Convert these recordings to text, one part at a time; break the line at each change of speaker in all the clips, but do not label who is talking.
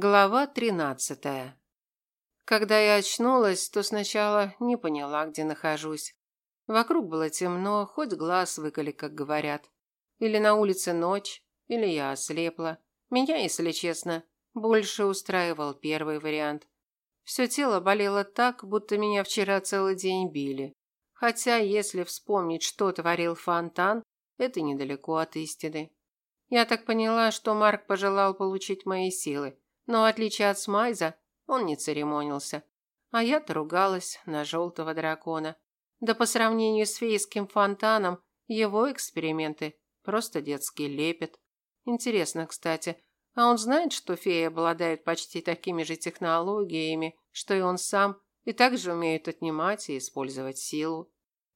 Глава тринадцатая. Когда я очнулась, то сначала не поняла, где нахожусь. Вокруг было темно, хоть глаз выколи, как говорят. Или на улице ночь, или я ослепла. Меня, если честно, больше устраивал первый вариант. Все тело болело так, будто меня вчера целый день били. Хотя, если вспомнить, что творил фонтан, это недалеко от истины. Я так поняла, что Марк пожелал получить мои силы но в отличие от Смайза, он не церемонился. А я-то ругалась на желтого дракона. Да по сравнению с фейским фонтаном, его эксперименты просто детский лепет. Интересно, кстати, а он знает, что феи обладают почти такими же технологиями, что и он сам, и также умеют отнимать и использовать силу?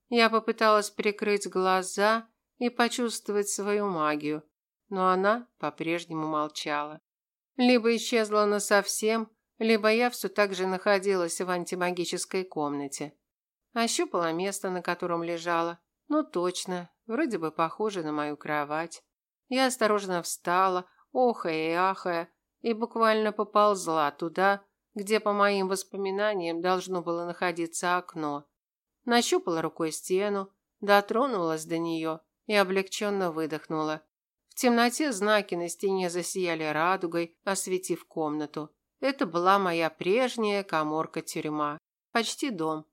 Я попыталась прикрыть глаза и почувствовать свою магию, но она по-прежнему молчала. Либо исчезла она совсем, либо я все так же находилась в антимагической комнате. Ощупала место, на котором лежала. Ну точно, вроде бы похоже на мою кровать. Я осторожно встала, охая и ахая, и буквально поползла туда, где, по моим воспоминаниям, должно было находиться окно. Нащупала рукой стену, дотронулась до нее и облегченно выдохнула. В темноте знаки на стене засияли радугой, осветив комнату. Это была моя прежняя каморка-тюрьма. Почти дом.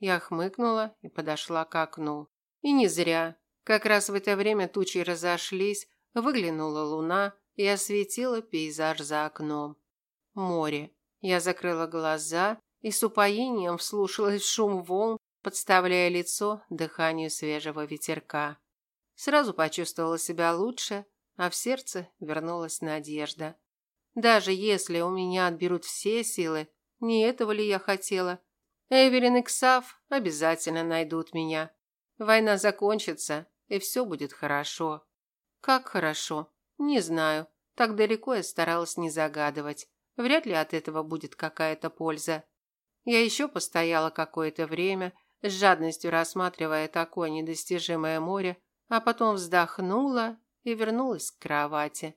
Я хмыкнула и подошла к окну. И не зря. Как раз в это время тучи разошлись, выглянула луна и осветила пейзаж за окном. Море. Я закрыла глаза и с упоением вслушалась в шум волн, подставляя лицо дыханию свежего ветерка. Сразу почувствовала себя лучше, а в сердце вернулась надежда. Даже если у меня отберут все силы, не этого ли я хотела? Эвелин и Ксав обязательно найдут меня. Война закончится, и все будет хорошо. Как хорошо? Не знаю. Так далеко я старалась не загадывать. Вряд ли от этого будет какая-то польза. Я еще постояла какое-то время, с жадностью рассматривая такое недостижимое море, а потом вздохнула и вернулась к кровати.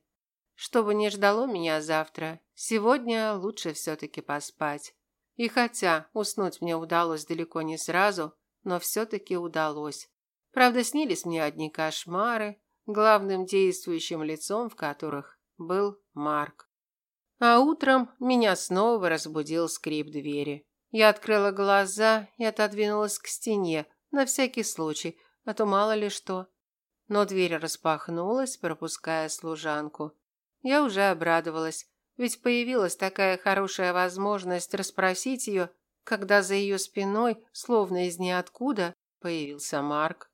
Что бы ни ждало меня завтра, сегодня лучше все-таки поспать. И хотя уснуть мне удалось далеко не сразу, но все-таки удалось. Правда, снились мне одни кошмары, главным действующим лицом в которых был Марк. А утром меня снова разбудил скрип двери. Я открыла глаза и отодвинулась к стене, на всякий случай, а то мало ли что но дверь распахнулась, пропуская служанку. Я уже обрадовалась, ведь появилась такая хорошая возможность расспросить ее, когда за ее спиной, словно из ниоткуда, появился Марк.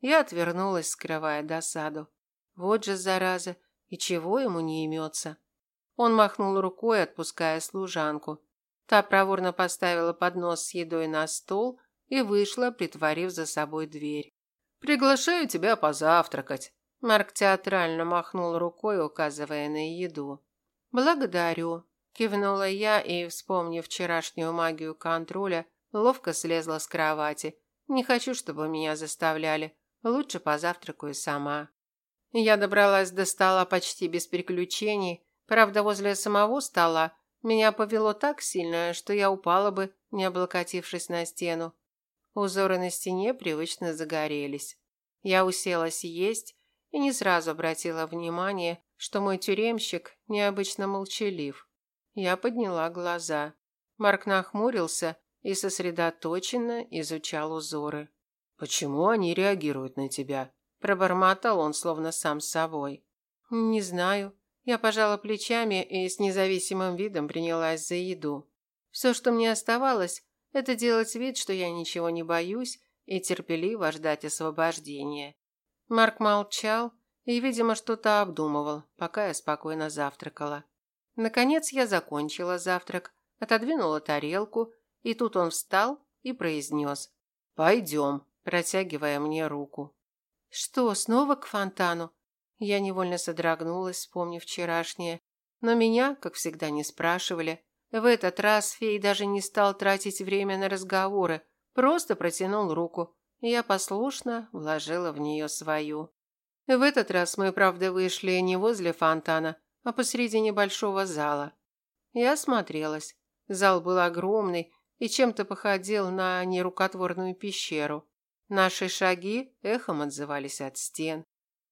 Я отвернулась, скрывая досаду. Вот же зараза, и чего ему не имется? Он махнул рукой, отпуская служанку. Та проворно поставила поднос с едой на стол и вышла, притворив за собой дверь. Приглашаю тебя позавтракать. Марк театрально махнул рукой, указывая на еду. Благодарю, кивнула я и, вспомнив вчерашнюю магию контроля, ловко слезла с кровати. Не хочу, чтобы меня заставляли. Лучше позавтракаю сама. Я добралась до стола почти без приключений. Правда, возле самого стола меня повело так сильно, что я упала бы, не облокотившись на стену. Узоры на стене привычно загорелись. Я уселась есть и не сразу обратила внимание, что мой тюремщик необычно молчалив. Я подняла глаза. Марк нахмурился и сосредоточенно изучал узоры. «Почему они реагируют на тебя?» Пробормотал он, словно сам с собой. «Не знаю». Я пожала плечами и с независимым видом принялась за еду. Все, что мне оставалось, это делать вид, что я ничего не боюсь, и терпеливо ждать освобождения. Марк молчал и, видимо, что-то обдумывал, пока я спокойно завтракала. Наконец я закончила завтрак, отодвинула тарелку, и тут он встал и произнес «Пойдем», протягивая мне руку. «Что, снова к фонтану?» Я невольно содрогнулась, вспомнив вчерашнее, но меня, как всегда, не спрашивали, в этот раз фей даже не стал тратить время на разговоры, просто протянул руку. Я послушно вложила в нее свою. В этот раз мы, правда, вышли не возле фонтана, а посреди небольшого зала. и осмотрелась. Зал был огромный и чем-то походил на нерукотворную пещеру. Наши шаги эхом отзывались от стен.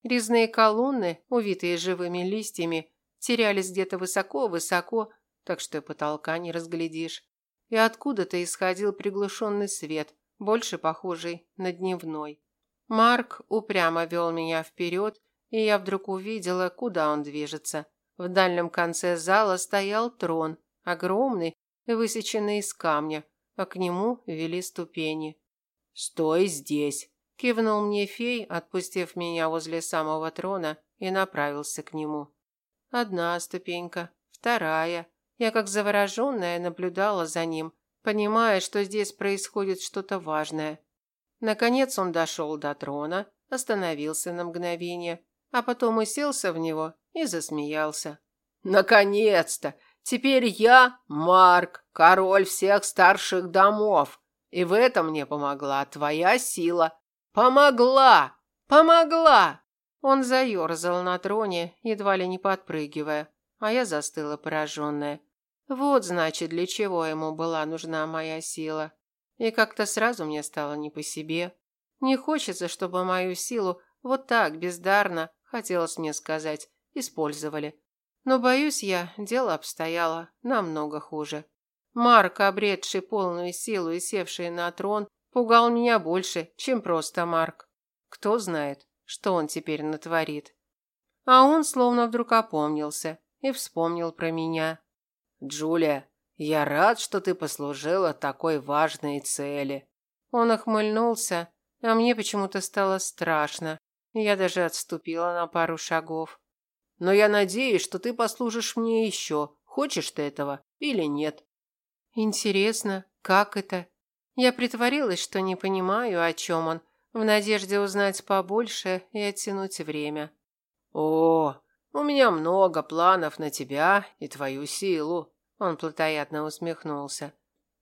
Резные колонны, увитые живыми листьями, терялись где-то высоко-высоко, так что потолка не разглядишь. И откуда-то исходил приглушенный свет, больше похожий на дневной. Марк упрямо вел меня вперед, и я вдруг увидела, куда он движется. В дальнем конце зала стоял трон, огромный высеченный из камня, а к нему вели ступени. «Стой здесь!» – кивнул мне фей, отпустив меня возле самого трона и направился к нему. Одна ступенька, вторая. Я как завороженная наблюдала за ним, понимая, что здесь происходит что-то важное. Наконец он дошел до трона, остановился на мгновение, а потом уселся в него и засмеялся. «Наконец-то! Теперь я, Марк, король всех старших домов, и в этом мне помогла твоя сила. Помогла! Помогла!» Он заерзал на троне, едва ли не подпрыгивая, а я застыла пораженная. Вот, значит, для чего ему была нужна моя сила. И как-то сразу мне стало не по себе. Не хочется, чтобы мою силу вот так, бездарно, хотелось мне сказать, использовали. Но, боюсь я, дело обстояло намного хуже. Марк, обретший полную силу и севший на трон, пугал меня больше, чем просто Марк. Кто знает, что он теперь натворит. А он словно вдруг опомнился и вспомнил про меня. «Джулия, я рад, что ты послужила такой важной цели». Он охмыльнулся, а мне почему-то стало страшно. Я даже отступила на пару шагов. «Но я надеюсь, что ты послужишь мне еще. Хочешь ты этого или нет?» «Интересно, как это?» Я притворилась, что не понимаю, о чем он, в надежде узнать побольше и оттянуть время. «О, у меня много планов на тебя и твою силу», – он плотоядно усмехнулся.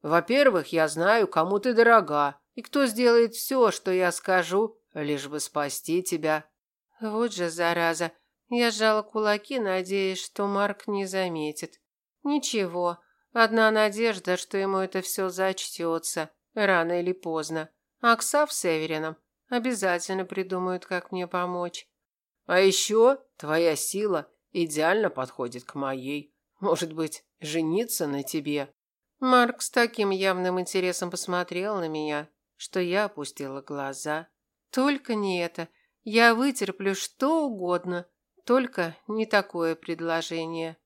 «Во-первых, я знаю, кому ты дорога, и кто сделает все, что я скажу, лишь бы спасти тебя». Вот же зараза. Я сжала кулаки, надеясь, что Марк не заметит. Ничего, одна надежда, что ему это все зачтется, рано или поздно. Аксав с Эверином обязательно придумают, как мне помочь. А еще твоя сила идеально подходит к моей. Может быть, жениться на тебе?» Марк с таким явным интересом посмотрел на меня, что я опустила глаза. «Только не это. Я вытерплю что угодно, только не такое предложение».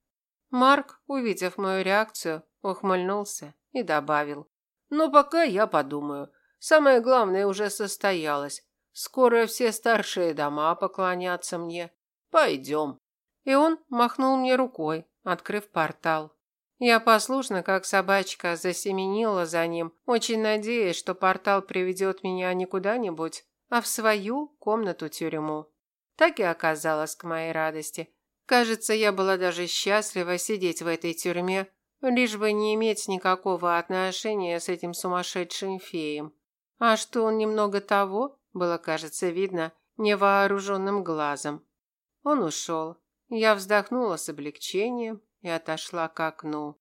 Марк, увидев мою реакцию, ухмыльнулся и добавил. «Но пока я подумаю. Самое главное уже состоялось. Скоро все старшие дома поклонятся мне. Пойдем. И он махнул мне рукой, открыв портал. Я послушно, как собачка, засеменила за ним, очень надеясь, что портал приведет меня не куда-нибудь, а в свою комнату-тюрьму. Так и оказалось к моей радости. Кажется, я была даже счастлива сидеть в этой тюрьме, лишь бы не иметь никакого отношения с этим сумасшедшим феем. А что он немного того, было, кажется, видно невооруженным глазом. Он ушел. Я вздохнула с облегчением и отошла к окну.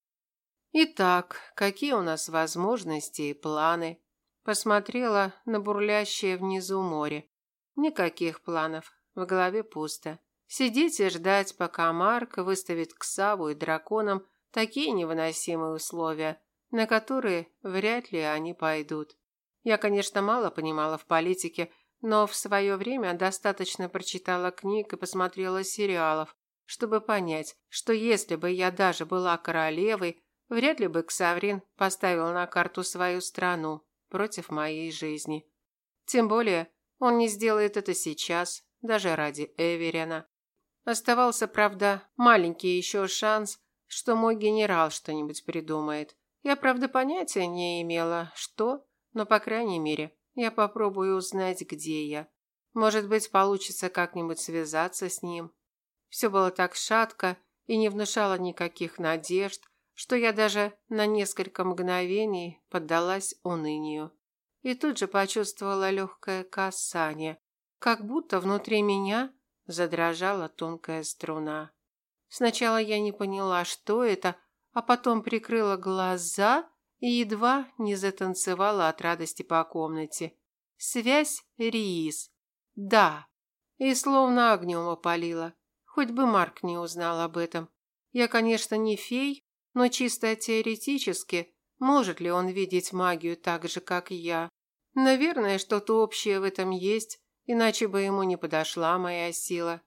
Итак, какие у нас возможности и планы? Посмотрела на бурлящее внизу море. Никаких планов, в голове пусто. Сидеть и ждать, пока Марк выставит к Саву и драконам такие невыносимые условия, на которые вряд ли они пойдут. Я, конечно, мало понимала в политике, но в свое время достаточно прочитала книг и посмотрела сериалов, чтобы понять, что если бы я даже была королевой, вряд ли бы Ксаврин поставил на карту свою страну против моей жизни. Тем более, он не сделает это сейчас, даже ради Эверина. Оставался, правда, маленький еще шанс, что мой генерал что-нибудь придумает. Я, правда, понятия не имела, что но, по крайней мере, я попробую узнать, где я. Может быть, получится как-нибудь связаться с ним. Все было так шатко и не внушало никаких надежд, что я даже на несколько мгновений поддалась унынию. И тут же почувствовала легкое касание, как будто внутри меня задрожала тонкая струна. Сначала я не поняла, что это, а потом прикрыла глаза и едва не затанцевала от радости по комнате. Связь Риис. Да. И словно огнем опалила. Хоть бы Марк не узнал об этом. Я, конечно, не фей, но чисто теоретически, может ли он видеть магию так же, как я? Наверное, что-то общее в этом есть, иначе бы ему не подошла моя сила.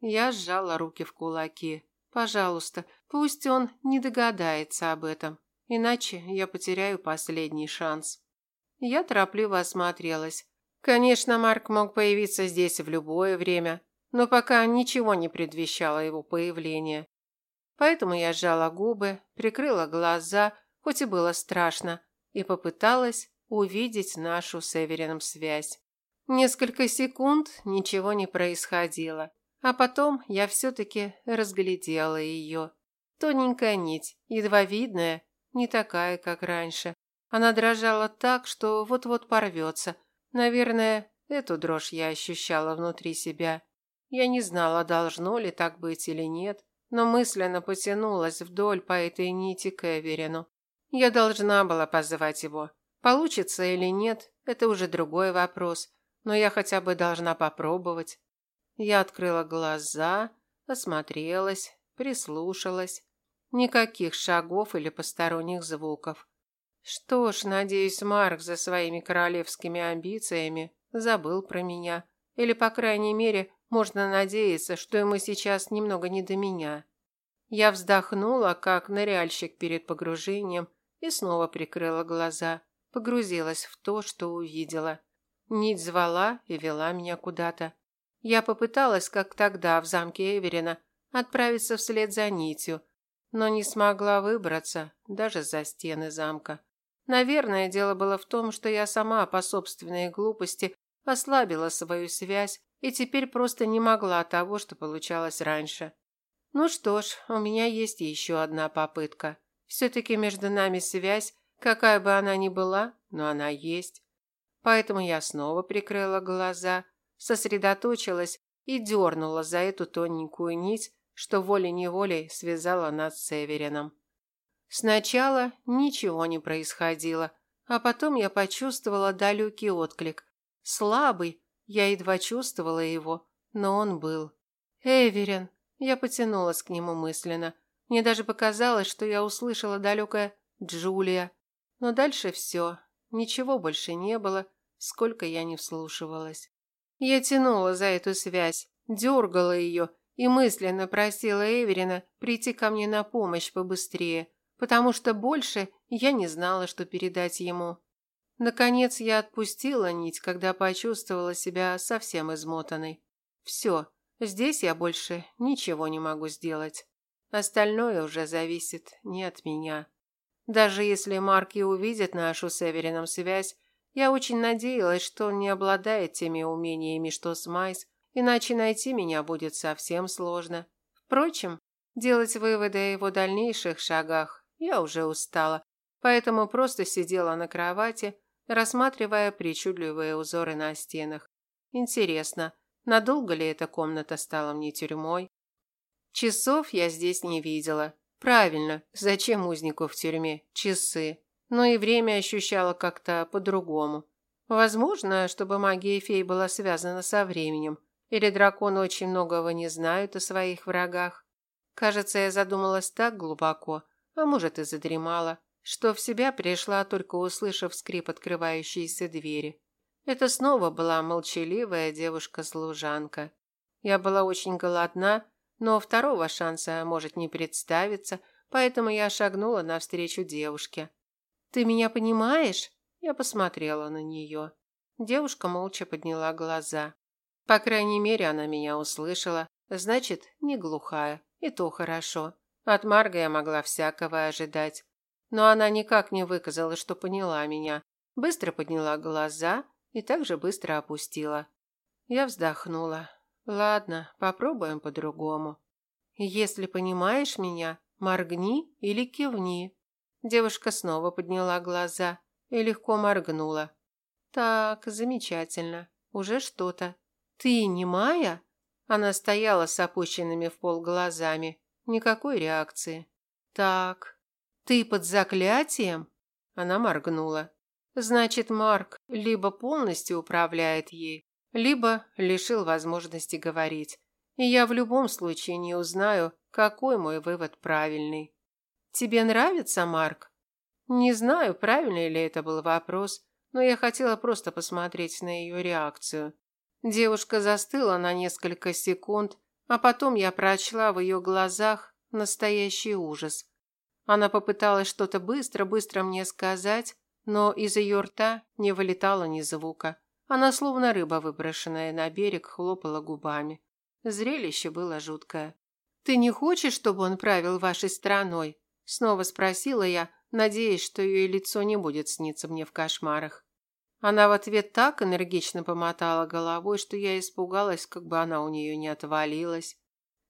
Я сжала руки в кулаки. Пожалуйста, пусть он не догадается об этом, иначе я потеряю последний шанс. Я торопливо осмотрелась. Конечно, Марк мог появиться здесь в любое время, но пока ничего не предвещало его появления. Поэтому я сжала губы, прикрыла глаза, хоть и было страшно, и попыталась увидеть нашу с Эверином связь. Несколько секунд ничего не происходило. А потом я все-таки разглядела ее. Тоненькая нить, едва видная, не такая, как раньше. Она дрожала так, что вот-вот порвется. Наверное, эту дрожь я ощущала внутри себя. Я не знала, должно ли так быть или нет, но мысленно потянулась вдоль по этой нити к Эверину. Я должна была позвать его. Получится или нет, это уже другой вопрос, но я хотя бы должна попробовать. Я открыла глаза, осмотрелась, прислушалась. Никаких шагов или посторонних звуков. Что ж, надеюсь, Марк за своими королевскими амбициями забыл про меня. Или, по крайней мере, можно надеяться, что ему сейчас немного не до меня. Я вздохнула, как ныряльщик перед погружением, и снова прикрыла глаза. Погрузилась в то, что увидела. Нить звала и вела меня куда-то. Я попыталась, как тогда в замке Эверина, отправиться вслед за нитью, но не смогла выбраться даже за стены замка. Наверное, дело было в том, что я сама по собственной глупости ослабила свою связь и теперь просто не могла того, что получалось раньше. Ну что ж, у меня есть еще одна попытка. Все-таки между нами связь, какая бы она ни была, но она есть. Поэтому я снова прикрыла глаза сосредоточилась и дернула за эту тоненькую нить, что волей-неволей связала нас с Эверином. Сначала ничего не происходило, а потом я почувствовала далекий отклик. Слабый, я едва чувствовала его, но он был. «Эверин!» Я потянулась к нему мысленно. Мне даже показалось, что я услышала далекое «Джулия». Но дальше все. Ничего больше не было, сколько я не вслушивалась. Я тянула за эту связь, дергала ее и мысленно просила Эверина прийти ко мне на помощь побыстрее, потому что больше я не знала, что передать ему. Наконец я отпустила нить, когда почувствовала себя совсем измотанной. Все, здесь я больше ничего не могу сделать. Остальное уже зависит не от меня. Даже если Марк и увидит нашу с Эверином связь, я очень надеялась, что он не обладает теми умениями, что Смайс, иначе найти меня будет совсем сложно. Впрочем, делать выводы о его дальнейших шагах я уже устала, поэтому просто сидела на кровати, рассматривая причудливые узоры на стенах. Интересно, надолго ли эта комната стала мне тюрьмой? Часов я здесь не видела. Правильно, зачем узнику в тюрьме часы? но и время ощущала как-то по-другому. Возможно, чтобы магия фей была связана со временем, или драконы очень многого не знают о своих врагах. Кажется, я задумалась так глубоко, а может и задремала, что в себя пришла, только услышав скрип открывающейся двери. Это снова была молчаливая девушка-служанка. Я была очень голодна, но второго шанса может не представиться, поэтому я шагнула навстречу девушке. «Ты меня понимаешь?» Я посмотрела на нее. Девушка молча подняла глаза. По крайней мере, она меня услышала. Значит, не глухая. И то хорошо. От Марга я могла всякого ожидать. Но она никак не выказала, что поняла меня. Быстро подняла глаза и также быстро опустила. Я вздохнула. Ладно, попробуем по-другому. Если понимаешь меня, моргни или кивни. Девушка снова подняла глаза и легко моргнула. Так, замечательно. Уже что-то. Ты не Майя? Она стояла с опущенными в пол глазами. Никакой реакции. Так, Ты под заклятием? Она моргнула. Значит, Марк либо полностью управляет ей, либо лишил возможности говорить. И я в любом случае не узнаю, какой мой вывод правильный. Тебе нравится, Марк? Не знаю, правильный ли это был вопрос, но я хотела просто посмотреть на ее реакцию. Девушка застыла на несколько секунд, а потом я прочла в ее глазах настоящий ужас. Она попыталась что-то быстро-быстро мне сказать, но из ее рта не вылетало ни звука. Она, словно рыба, выброшенная на берег, хлопала губами. Зрелище было жуткое. «Ты не хочешь, чтобы он правил вашей страной?» Снова спросила я, надеясь, что ее лицо не будет сниться мне в кошмарах. Она в ответ так энергично помотала головой, что я испугалась, как бы она у нее не отвалилась.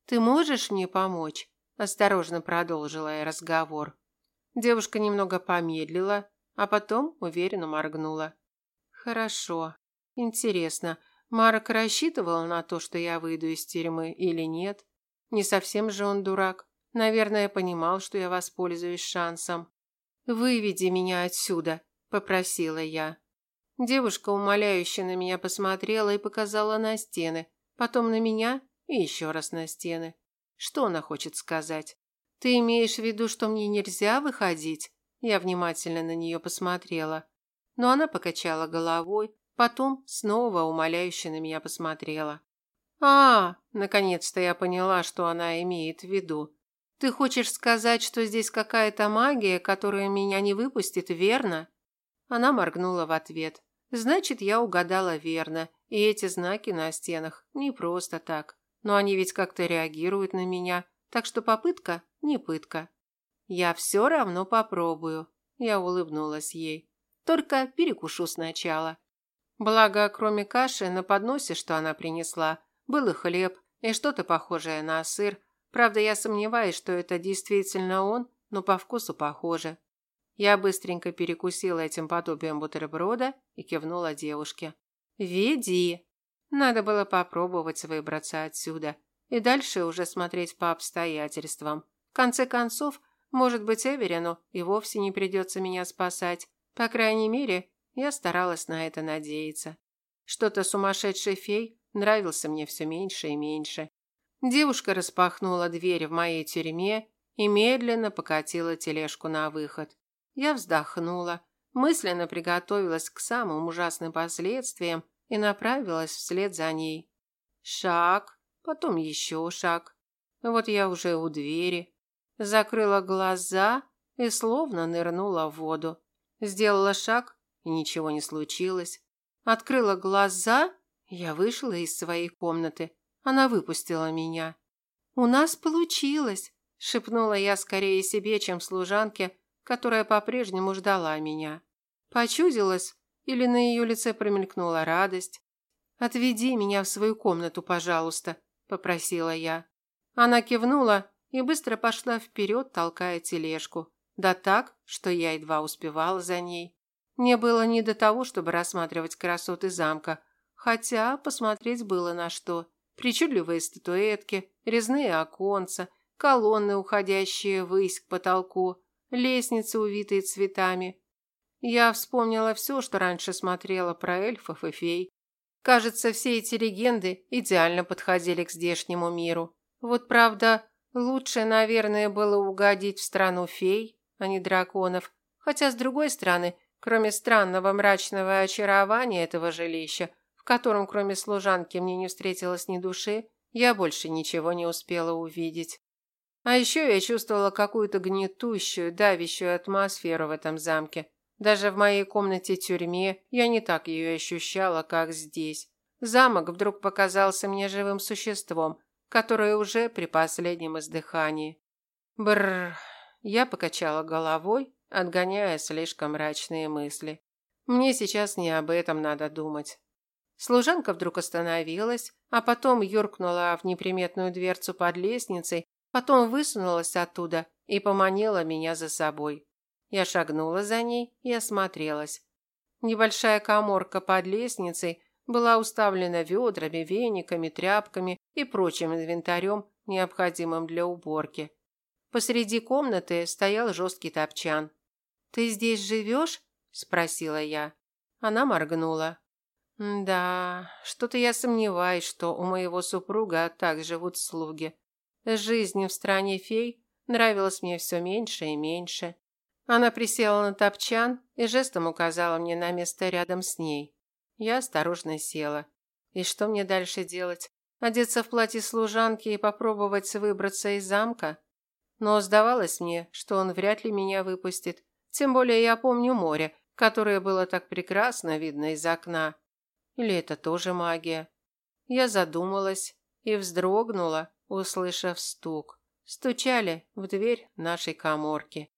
«Ты можешь мне помочь?» – осторожно продолжила я разговор. Девушка немного помедлила, а потом уверенно моргнула. «Хорошо. Интересно, Марок рассчитывал на то, что я выйду из тюрьмы или нет? Не совсем же он дурак. Наверное, понимал, что я воспользуюсь шансом. «Выведи меня отсюда», – попросила я. Девушка умоляюще на меня посмотрела и показала на стены, потом на меня и еще раз на стены. Что она хочет сказать? Ты имеешь в виду, что мне нельзя выходить? Я внимательно на нее посмотрела. Но она покачала головой, потом снова умоляюще на меня посмотрела. А, наконец-то я поняла, что она имеет в виду. Ты хочешь сказать, что здесь какая-то магия, которая меня не выпустит, верно? Она моргнула в ответ. Значит, я угадала верно, и эти знаки на стенах не просто так. Но они ведь как-то реагируют на меня, так что попытка не пытка. Я все равно попробую. Я улыбнулась ей. Только перекушу сначала. Благо, кроме каши, на подносе, что она принесла, был и хлеб, и что-то похожее на сыр. Правда, я сомневаюсь, что это действительно он, но по вкусу похоже. Я быстренько перекусила этим подобием бутерброда и кивнула девушке. «Веди!» Надо было попробовать выбраться отсюда и дальше уже смотреть по обстоятельствам. В конце концов, может быть, Эверину и вовсе не придется меня спасать. По крайней мере, я старалась на это надеяться. Что-то сумасшедший фей нравился мне все меньше и меньше. Девушка распахнула дверь в моей тюрьме и медленно покатила тележку на выход. Я вздохнула, мысленно приготовилась к самым ужасным последствиям и направилась вслед за ней. Шаг, потом еще шаг. Вот я уже у двери закрыла глаза и словно нырнула в воду. Сделала шаг, и ничего не случилось. Открыла глаза, я вышла из своей комнаты. Она выпустила меня. «У нас получилось!» – шепнула я скорее себе, чем служанке, которая по-прежнему ждала меня. Почудилась или на ее лице промелькнула радость. «Отведи меня в свою комнату, пожалуйста», – попросила я. Она кивнула и быстро пошла вперед, толкая тележку. Да так, что я едва успевала за ней. Мне было не до того, чтобы рассматривать красоты замка, хотя посмотреть было на что. Причудливые статуэтки, резные оконца, колонны, уходящие ввысь к потолку, лестницы, увитые цветами. Я вспомнила все, что раньше смотрела про эльфов и фей. Кажется, все эти легенды идеально подходили к здешнему миру. Вот правда, Лучше, наверное, было угодить в страну фей, а не драконов. Хотя, с другой стороны, кроме странного мрачного очарования этого жилища, в котором кроме служанки мне не встретилось ни души, я больше ничего не успела увидеть. А еще я чувствовала какую-то гнетущую, давящую атмосферу в этом замке. Даже в моей комнате-тюрьме я не так ее ощущала, как здесь. Замок вдруг показался мне живым существом, которое уже при последнем издыхании. Бррр. Я покачала головой, отгоняя слишком мрачные мысли. Мне сейчас не об этом надо думать. Служанка вдруг остановилась, а потом юркнула в неприметную дверцу под лестницей, потом высунулась оттуда и поманила меня за собой. Я шагнула за ней и осмотрелась. Небольшая каморка под лестницей была уставлена ведрами, вениками, тряпками и прочим инвентарем, необходимым для уборки. Посреди комнаты стоял жесткий топчан. «Ты здесь живешь?» – спросила я. Она моргнула. «Да, что-то я сомневаюсь, что у моего супруга так живут слуги. Жизнь в стране фей нравилась мне все меньше и меньше. Она присела на топчан и жестом указала мне на место рядом с ней. Я осторожно села. И что мне дальше делать? Одеться в платье служанки и попробовать выбраться из замка? Но сдавалось мне, что он вряд ли меня выпустит. Тем более я помню море, которое было так прекрасно видно из окна. Или это тоже магия? Я задумалась и вздрогнула, услышав стук. Стучали в дверь нашей каморки.